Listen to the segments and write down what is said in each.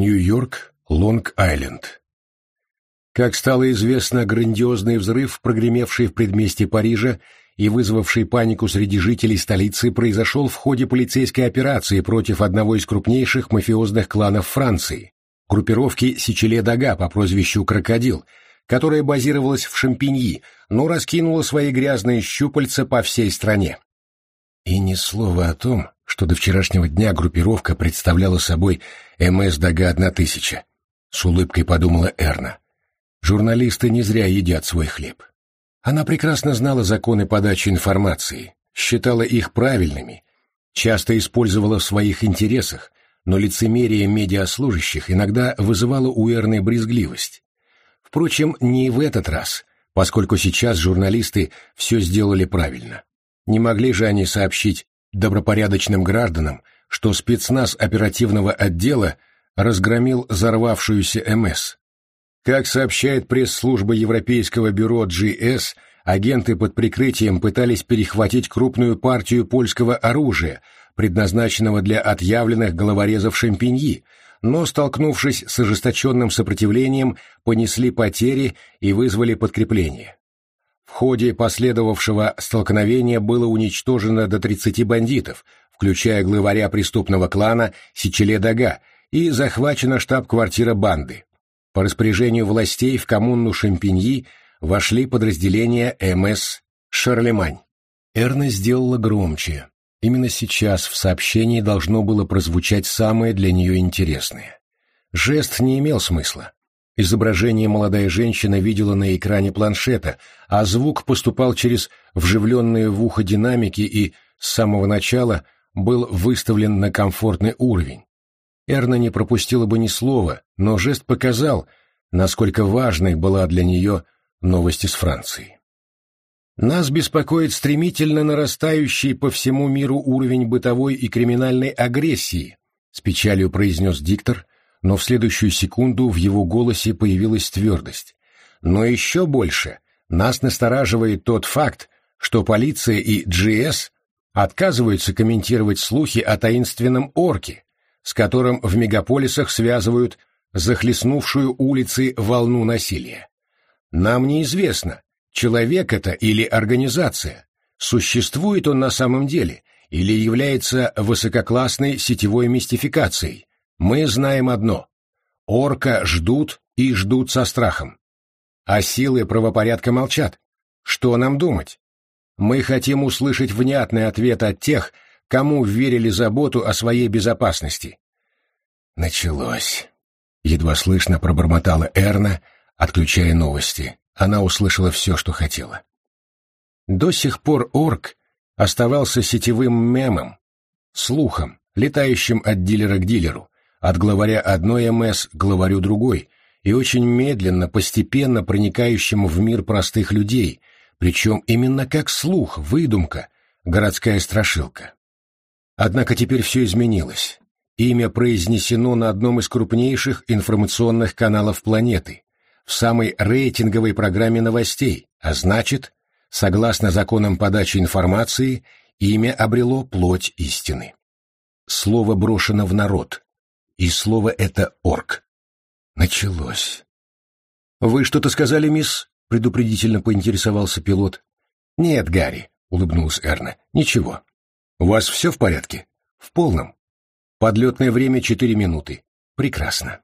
Нью-Йорк, Лонг-Айленд. Как стало известно, грандиозный взрыв, прогремевший в предместье Парижа и вызвавший панику среди жителей столицы, произошел в ходе полицейской операции против одного из крупнейших мафиозных кланов Франции, группировки Сичеле-Дага по прозвищу «Крокодил», которая базировалась в Шампиньи, но раскинула свои грязные щупальца по всей стране. И ни слова о том, что до вчерашнего дня группировка представляла собой МС Дага-1000. С улыбкой подумала Эрна. Журналисты не зря едят свой хлеб. Она прекрасно знала законы подачи информации, считала их правильными, часто использовала в своих интересах, но лицемерие медиаслужащих иногда вызывало у Эрны брезгливость. Впрочем, не в этот раз, поскольку сейчас журналисты все сделали правильно. Не могли же они сообщить добропорядочным гражданам, что спецназ оперативного отдела разгромил взорвавшуюся МС. Как сообщает пресс-служба Европейского бюро GS, агенты под прикрытием пытались перехватить крупную партию польского оружия, предназначенного для отъявленных головорезов Шампиньи, но, столкнувшись с ожесточенным сопротивлением, понесли потери и вызвали подкрепление. В ходе последовавшего столкновения было уничтожено до 30 бандитов, включая главаря преступного клана Сичеле-Дага, и захвачена штаб-квартира банды. По распоряжению властей в коммуну Шампиньи вошли подразделения МС «Шарлемань». Эрна сделала громче. Именно сейчас в сообщении должно было прозвучать самое для нее интересное. Жест не имел смысла. Изображение молодая женщина видела на экране планшета, а звук поступал через вживленные в ухо динамики и с самого начала был выставлен на комфортный уровень. Эрна не пропустила бы ни слова, но жест показал, насколько важной была для нее новость из Франции. Нас беспокоит стремительно нарастающий по всему миру уровень бытовой и криминальной агрессии, с печалью произнес диктор, но в следующую секунду в его голосе появилась твердость. Но еще больше нас настораживает тот факт, что полиция и GS отказываются комментировать слухи о таинственном орке, с которым в мегаполисах связывают захлестнувшую улицы волну насилия. Нам неизвестно, человек это или организация, существует он на самом деле или является высококлассной сетевой мистификацией, мы знаем одно. Орка ждут и ждут со страхом. А силы правопорядка молчат. Что нам думать? Мы хотим услышать внятный ответ от тех, кому верили заботу о своей безопасности. Началось. Едва слышно пробормотала Эрна, отключая новости. Она услышала все, что хотела. До сих пор орк оставался сетевым мемом, слухом, летающим от дилера к дилеру, от главаря одной МС к главарю другой, и очень медленно, постепенно проникающим в мир простых людей, причем именно как слух, выдумка, городская страшилка. Однако теперь все изменилось. Имя произнесено на одном из крупнейших информационных каналов планеты, в самой рейтинговой программе новостей, а значит, согласно законам подачи информации, имя обрело плоть истины. Слово брошено в народ, и слово это «орк». Началось. «Вы что-то сказали, мисс?» — предупредительно поинтересовался пилот. «Нет, Гарри», — улыбнулась Эрна, — «ничего. У вас все в порядке?» «В полном. Подлетное время четыре минуты. Прекрасно».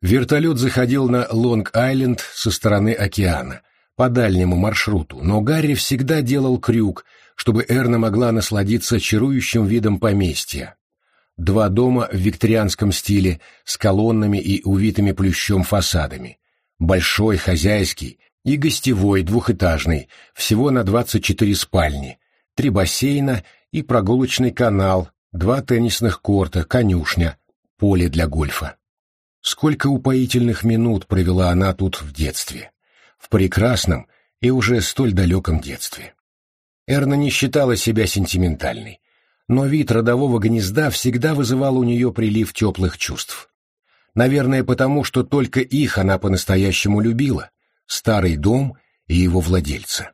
Вертолет заходил на Лонг-Айленд со стороны океана, по дальнему маршруту, но Гарри всегда делал крюк, чтобы Эрна могла насладиться чарующим видом поместья, Два дома в викторианском стиле с колоннами и увитыми плющом фасадами. Большой, хозяйский и гостевой двухэтажный, всего на 24 спальни, три бассейна и прогулочный канал, два теннисных корта, конюшня, поле для гольфа. Сколько упоительных минут провела она тут в детстве. В прекрасном и уже столь далеком детстве. Эрна не считала себя сентиментальной но вид родового гнезда всегда вызывал у нее прилив теплых чувств. Наверное, потому что только их она по-настоящему любила, старый дом и его владельца,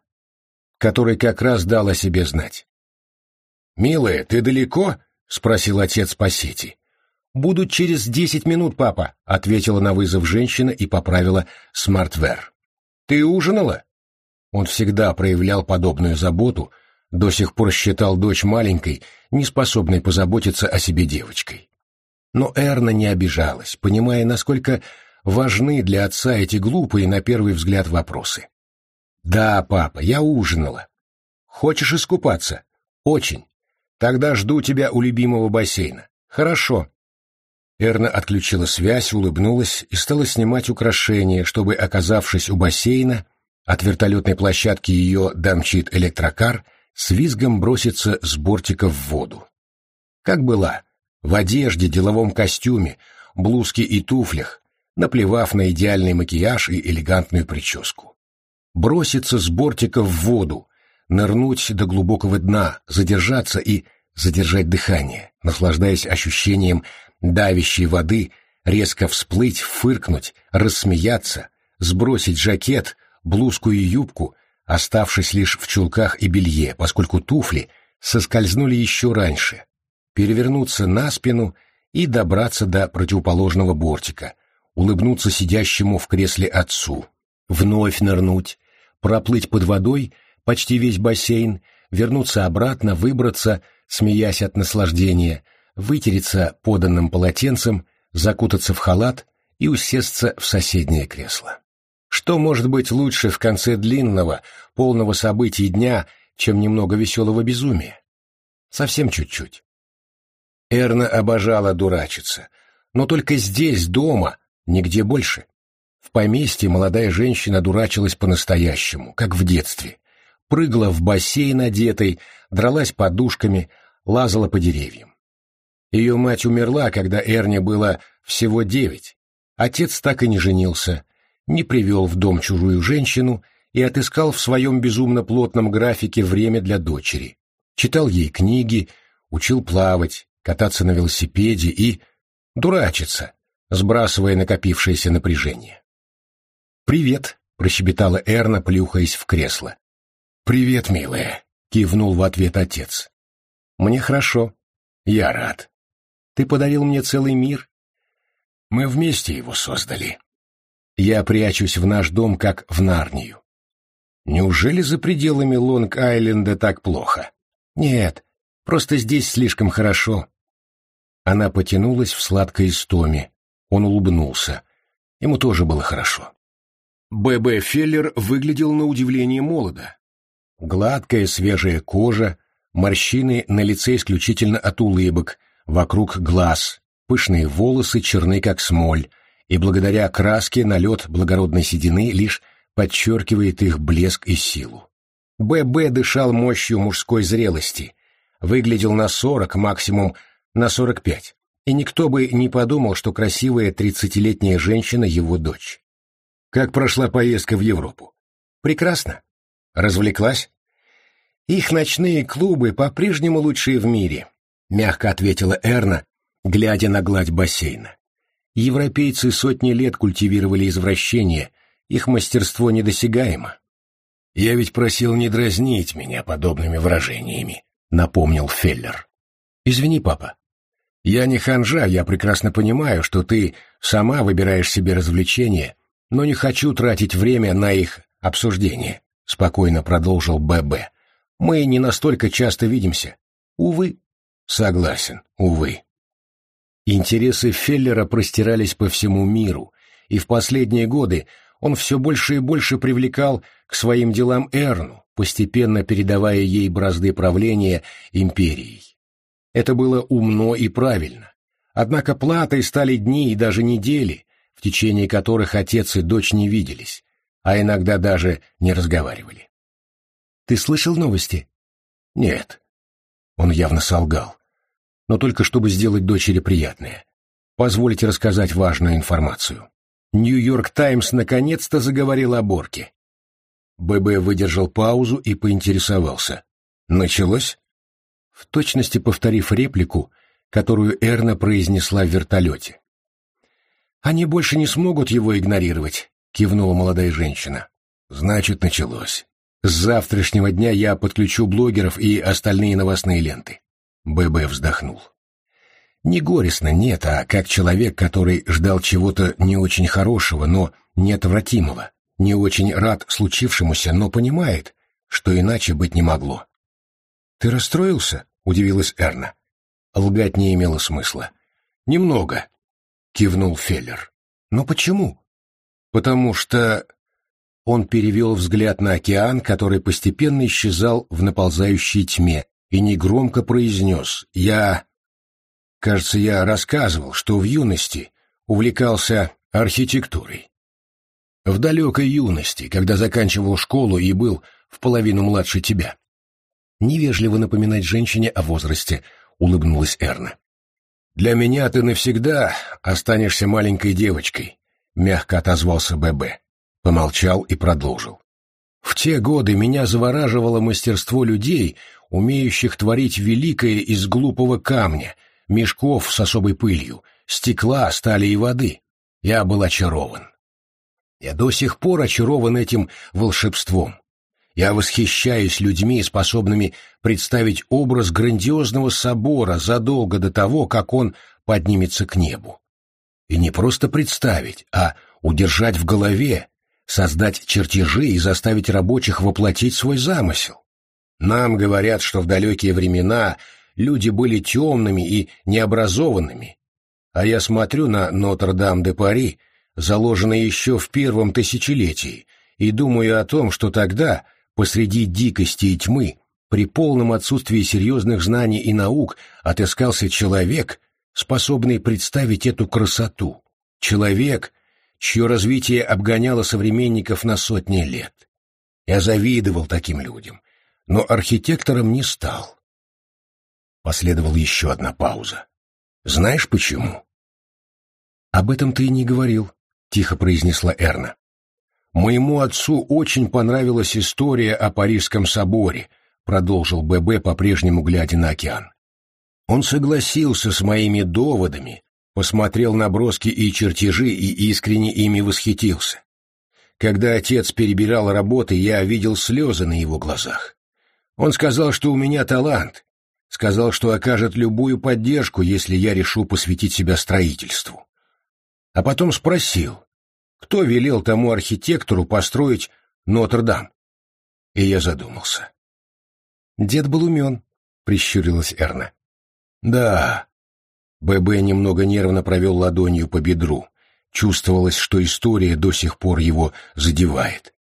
который как раз дал о себе знать. «Милая, ты далеко?» — спросил отец по сети. «Буду через десять минут, папа», — ответила на вызов женщина и поправила смартвер. «Ты ужинала?» Он всегда проявлял подобную заботу, до сих пор считал дочь маленькой, неспособной позаботиться о себе девочкой. Но Эрна не обижалась, понимая, насколько важны для отца эти глупые, на первый взгляд, вопросы. «Да, папа, я ужинала. Хочешь искупаться?» «Очень. Тогда жду тебя у любимого бассейна». «Хорошо». Эрна отключила связь, улыбнулась и стала снимать украшения, чтобы, оказавшись у бассейна, от вертолетной площадки ее домчит электрокар, с визгом броситься с бортика в воду. Как была, в одежде, деловом костюме, блузке и туфлях, наплевав на идеальный макияж и элегантную прическу. Броситься с бортика в воду, нырнуть до глубокого дна, задержаться и задержать дыхание, наслаждаясь ощущением давящей воды, резко всплыть, фыркнуть, рассмеяться, сбросить жакет, блузку и юбку, оставшись лишь в чулках и белье, поскольку туфли соскользнули еще раньше, перевернуться на спину и добраться до противоположного бортика, улыбнуться сидящему в кресле отцу, вновь нырнуть, проплыть под водой почти весь бассейн, вернуться обратно, выбраться, смеясь от наслаждения, вытереться поданным полотенцем, закутаться в халат и усесться в соседнее кресло. Что может быть лучше в конце длинного, полного событий дня, чем немного веселого безумия? Совсем чуть-чуть. Эрна обожала дурачиться, но только здесь, дома, нигде больше. В поместье молодая женщина дурачилась по-настоящему, как в детстве. Прыгала в бассейн одетой, дралась подушками, лазала по деревьям. Ее мать умерла, когда Эрне было всего девять. Отец так и не женился, не привел в дом чужую женщину и отыскал в своем безумно плотном графике время для дочери. Читал ей книги, учил плавать, кататься на велосипеде и дурачиться, сбрасывая накопившееся напряжение. «Привет», — прощебетала Эрна, плюхаясь в кресло. «Привет, милая», — кивнул в ответ отец. «Мне хорошо. Я рад. Ты подарил мне целый мир. Мы вместе его создали. Я прячусь в наш дом, как в Нарнию. Неужели за пределами Лонг-Айленда так плохо? Нет, просто здесь слишком хорошо. Она потянулась в сладкой истоме. Он улыбнулся. Ему тоже было хорошо. Б.Б. Феллер выглядел на удивление молодо. Гладкая свежая кожа, морщины на лице исключительно от улыбок, вокруг глаз, пышные волосы черны как смоль, и благодаря краске налет благородной седины лишь подчеркивает их блеск и силу. Б.Б. дышал мощью мужской зрелости, выглядел на сорок, максимум на сорок пять, и никто бы не подумал, что красивая тридцатилетняя женщина его дочь. Как прошла поездка в Европу? Прекрасно. Развлеклась? Их ночные клубы по-прежнему лучшие в мире, мягко ответила Эрна, глядя на гладь бассейна. Европейцы сотни лет культивировали извращение, их мастерство недосягаемо. «Я ведь просил не дразнить меня подобными выражениями», — напомнил Феллер. «Извини, папа. Я не ханжа, я прекрасно понимаю, что ты сама выбираешь себе развлечения, но не хочу тратить время на их обсуждение», — спокойно продолжил ББ. «Мы не настолько часто видимся. Увы». «Согласен, увы», Интересы Феллера простирались по всему миру, и в последние годы он все больше и больше привлекал к своим делам Эрну, постепенно передавая ей бразды правления империей. Это было умно и правильно. Однако платой стали дни и даже недели, в течение которых отец и дочь не виделись, а иногда даже не разговаривали. «Ты слышал новости?» «Нет». Он явно солгал но только чтобы сделать дочери приятное. Позвольте рассказать важную информацию. Нью-Йорк Таймс наконец-то заговорил о Борке. ББ выдержал паузу и поинтересовался. Началось? В точности повторив реплику, которую Эрна произнесла в вертолете. «Они больше не смогут его игнорировать», — кивнула молодая женщина. «Значит, началось. С завтрашнего дня я подключу блогеров и остальные новостные ленты. ББ вздохнул. Не горестно, нет, а как человек, который ждал чего-то не очень хорошего, но неотвратимого, не очень рад случившемуся, но понимает, что иначе быть не могло. «Ты расстроился?» — удивилась Эрна. Лгать не имело смысла. «Немного», — кивнул Феллер. «Но почему?» «Потому что...» Он перевел взгляд на океан, который постепенно исчезал в наползающей тьме, и негромко произнес «Я...» Кажется, я рассказывал, что в юности увлекался архитектурой. В далекой юности, когда заканчивал школу и был в половину младше тебя. Невежливо напоминать женщине о возрасте, улыбнулась Эрна. «Для меня ты навсегда останешься маленькой девочкой», — мягко отозвался ББ. Помолчал и продолжил. «В те годы меня завораживало мастерство людей, умеющих творить великое из глупого камня, мешков с особой пылью, стекла, стали и воды. Я был очарован. Я до сих пор очарован этим волшебством. Я восхищаюсь людьми, способными представить образ грандиозного собора задолго до того, как он поднимется к небу. И не просто представить, а удержать в голове, создать чертежи и заставить рабочих воплотить свой замысел. Нам говорят, что в далекие времена люди были темными и необразованными. А я смотрю на Нотр-Дам-де-Пари, заложенный еще в первом тысячелетии, и думаю о том, что тогда, посреди дикости и тьмы, при полном отсутствии серьезных знаний и наук, отыскался человек, способный представить эту красоту. Человек, чье развитие обгоняло современников на сотни лет. Я завидовал таким людям, но архитектором не стал. Последовала еще одна пауза. «Знаешь почему?» «Об этом ты и не говорил», — тихо произнесла Эрна. «Моему отцу очень понравилась история о Парижском соборе», — продолжил ББ, по-прежнему глядя на океан. «Он согласился с моими доводами, посмотрел на броски и чертежи и искренне ими восхитился. Когда отец перебирал работы, я видел слезы на его глазах. Он сказал, что у меня талант, Сказал, что окажет любую поддержку, если я решу посвятить себя строительству. А потом спросил, кто велел тому архитектору построить Нотр-Дам. И я задумался. Дед был умен, прищурилась Эрна. Да. ББ немного нервно провел ладонью по бедру. Чувствовалось, что история до сих пор его задевает.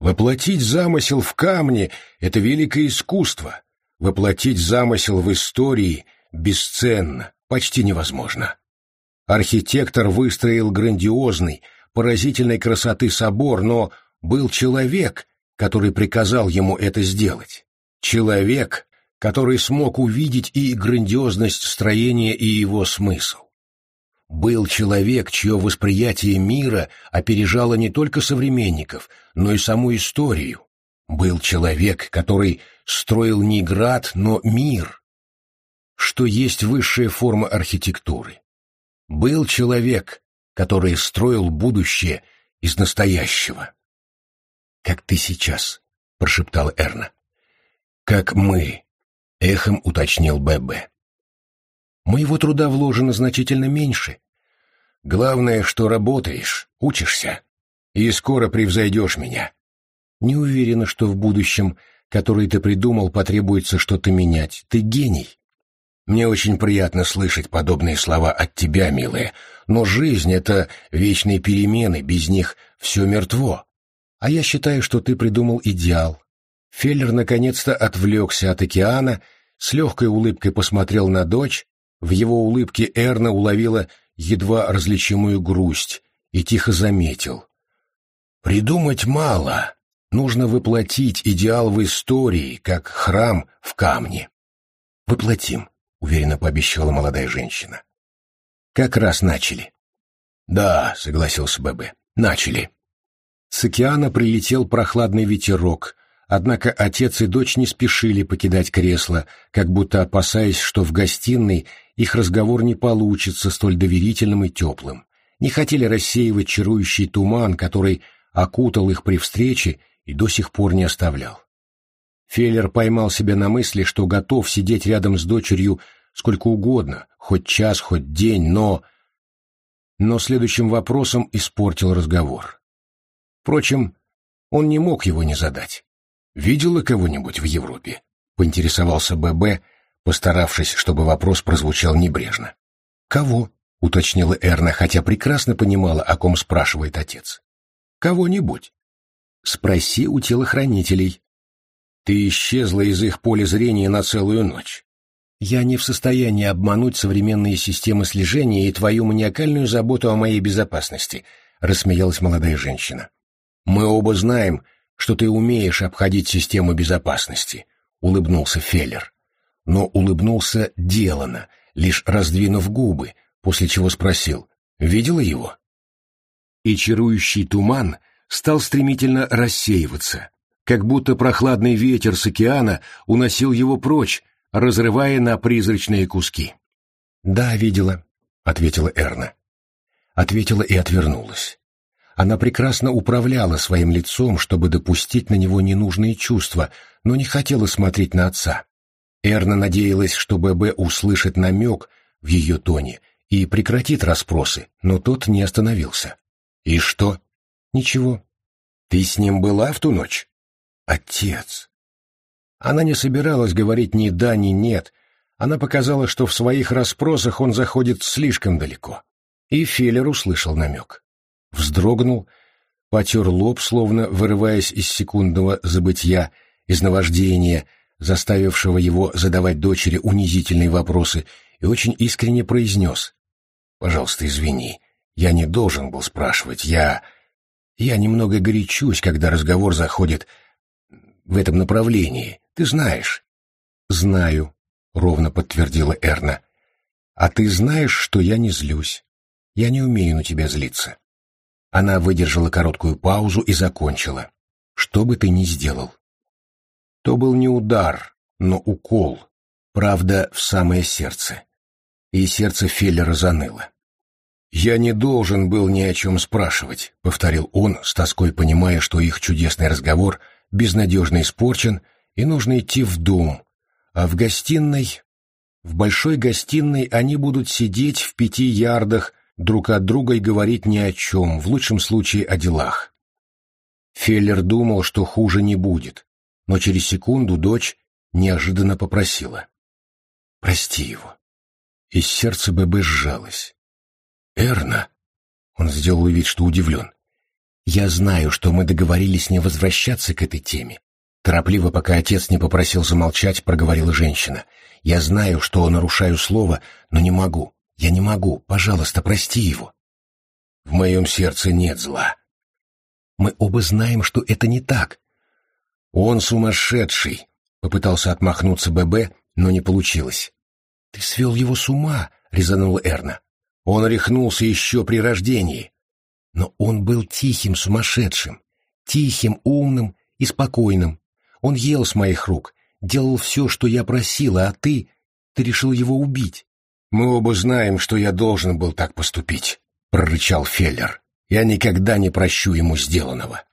Воплотить замысел в камне — это великое искусство, Воплотить замысел в истории бесценно, почти невозможно. Архитектор выстроил грандиозный, поразительной красоты собор, но был человек, который приказал ему это сделать. Человек, который смог увидеть и грандиозность строения, и его смысл. Был человек, чье восприятие мира опережало не только современников, но и саму историю. Был человек, который строил не град, но мир, что есть высшая форма архитектуры. Был человек, который строил будущее из настоящего. «Как ты сейчас», — прошептал Эрна. «Как мы», — эхом уточнил Б.Б. «Моего труда вложено значительно меньше. Главное, что работаешь, учишься, и скоро превзойдешь меня. Не уверена, что в будущем который ты придумал, потребуется что-то менять. Ты гений. Мне очень приятно слышать подобные слова от тебя, милая, но жизнь — это вечные перемены, без них все мертво. А я считаю, что ты придумал идеал. Феллер наконец-то отвлекся от океана, с легкой улыбкой посмотрел на дочь, в его улыбке Эрна уловила едва различимую грусть и тихо заметил. «Придумать мало, Нужно воплотить идеал в истории, как храм в камне. «Воплотим», — уверенно пообещала молодая женщина. «Как раз начали». «Да», — согласился Бэбе, — «начали». С океана прилетел прохладный ветерок, однако отец и дочь не спешили покидать кресло, как будто опасаясь, что в гостиной их разговор не получится столь доверительным и теплым. Не хотели рассеивать чарующий туман, который окутал их при встрече и до сих пор не оставлял. Феллер поймал себя на мысли, что готов сидеть рядом с дочерью сколько угодно, хоть час, хоть день, но... Но следующим вопросом испортил разговор. Впрочем, он не мог его не задать. «Видела кого-нибудь в Европе?» — поинтересовался ББ, постаравшись, чтобы вопрос прозвучал небрежно. «Кого?» — уточнила Эрна, хотя прекрасно понимала, о ком спрашивает отец. «Кого-нибудь. Спроси у телохранителей. Ты исчезла из их поля зрения на целую ночь. Я не в состоянии обмануть современные системы слежения и твою маниакальную заботу о моей безопасности», — рассмеялась молодая женщина. «Мы оба знаем, что ты умеешь обходить систему безопасности», — улыбнулся Феллер. Но улыбнулся делано, лишь раздвинув губы, после чего спросил, «Видела его?» И чарующий туман стал стремительно рассеиваться, как будто прохладный ветер с океана уносил его прочь, разрывая на призрачные куски. «Да, видела», — ответила Эрна. Ответила и отвернулась. Она прекрасно управляла своим лицом, чтобы допустить на него ненужные чувства, но не хотела смотреть на отца. Эрна надеялась, что ББ услышит намек в ее тоне и прекратит расспросы, но тот не остановился. «И что?» «Ничего». «Ты с ним была в ту ночь?» «Отец». Она не собиралась говорить ни да, ни нет. Она показала, что в своих расспросах он заходит слишком далеко. И Феллер услышал намек. Вздрогнул, потер лоб, словно вырываясь из секундного забытья, из наваждения, заставившего его задавать дочери унизительные вопросы, и очень искренне произнес. «Пожалуйста, извини, я не должен был спрашивать, я...» Я немного горячусь, когда разговор заходит в этом направлении. Ты знаешь. Знаю, ровно подтвердила Эрна. А ты знаешь, что я не злюсь. Я не умею на тебя злиться. Она выдержала короткую паузу и закончила. Что бы ты ни сделал. То был не удар, но укол. Правда, в самое сердце. И сердце Феллера заныло. «Я не должен был ни о чем спрашивать», — повторил он, с тоской понимая, что их чудесный разговор безнадежно испорчен, и нужно идти в дом. А в гостиной... В большой гостиной они будут сидеть в пяти ярдах друг от друга и говорить ни о чем, в лучшем случае о делах. Феллер думал, что хуже не будет, но через секунду дочь неожиданно попросила. «Прости его». И сердце ББ сжалось. «Эрна?» Он сделал вид, что удивлен. «Я знаю, что мы договорились не возвращаться к этой теме». Торопливо, пока отец не попросил замолчать, проговорила женщина. «Я знаю, что нарушаю слово, но не могу. Я не могу. Пожалуйста, прости его». «В моем сердце нет зла». «Мы оба знаем, что это не так». «Он сумасшедший», — попытался отмахнуться ББ, но не получилось. «Ты свел его с ума», — резанула Эрна. Он рехнулся еще при рождении. Но он был тихим сумасшедшим, тихим, умным и спокойным. Он ел с моих рук, делал все, что я просила, а ты... ты решил его убить. Мы оба знаем, что я должен был так поступить, — прорычал Феллер. Я никогда не прощу ему сделанного.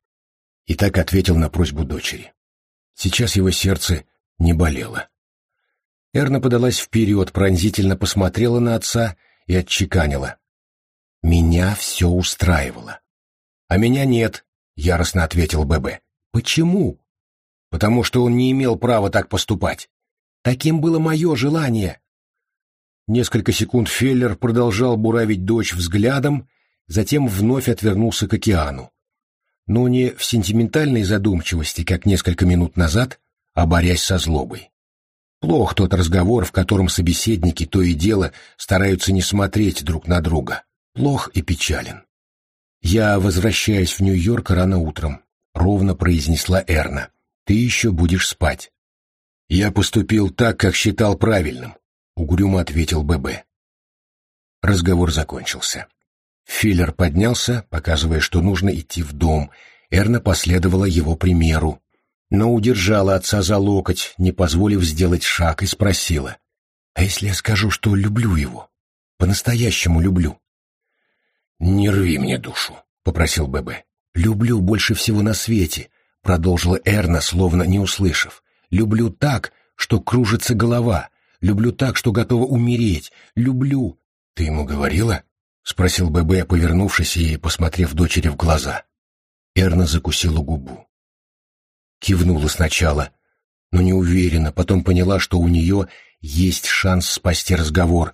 И так ответил на просьбу дочери. Сейчас его сердце не болело. Эрна подалась вперед, пронзительно посмотрела на отца и отчеканила. «Меня все устраивало». «А меня нет», — яростно ответил ББ. «Почему?» «Потому что он не имел права так поступать. Таким было мое желание». Несколько секунд Феллер продолжал буравить дочь взглядом, затем вновь отвернулся к океану. Но не в сентиментальной задумчивости, как несколько минут назад, а борясь со злобой. Плох тот разговор, в котором собеседники то и дело стараются не смотреть друг на друга. Плох и печален. «Я возвращаюсь в Нью-Йорк рано утром», — ровно произнесла Эрна. «Ты еще будешь спать». «Я поступил так, как считал правильным», — угрюмо ответил ББ. Разговор закончился. Филлер поднялся, показывая, что нужно идти в дом. Эрна последовала его примеру, но удержала отца за локоть, не позволив сделать шаг, и спросила, «А если я скажу, что люблю его? По-настоящему люблю?» «Не рви мне душу», — попросил ББ. «Люблю больше всего на свете», — продолжила Эрна, словно не услышав. «Люблю так, что кружится голова. Люблю так, что готова умереть. Люблю. Ты ему говорила? Спросил ББ, повернувшись и посмотрев дочери в глаза. Эрна закусила губу. Кивнула сначала, но не уверенно, потом поняла, что у нее есть шанс спасти разговор,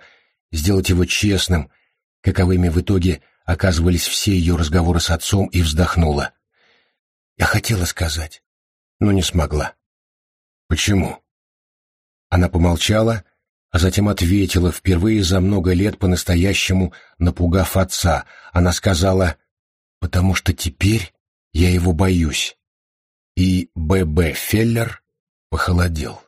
сделать его честным, каковыми в итоге оказывались все ее разговоры с отцом, и вздохнула. Я хотела сказать, но не смогла. Почему? Она помолчала, а затем ответила, впервые за много лет по-настоящему напугав отца. Она сказала, «Потому что теперь я его боюсь». И Б.Б. Феллер похолодел.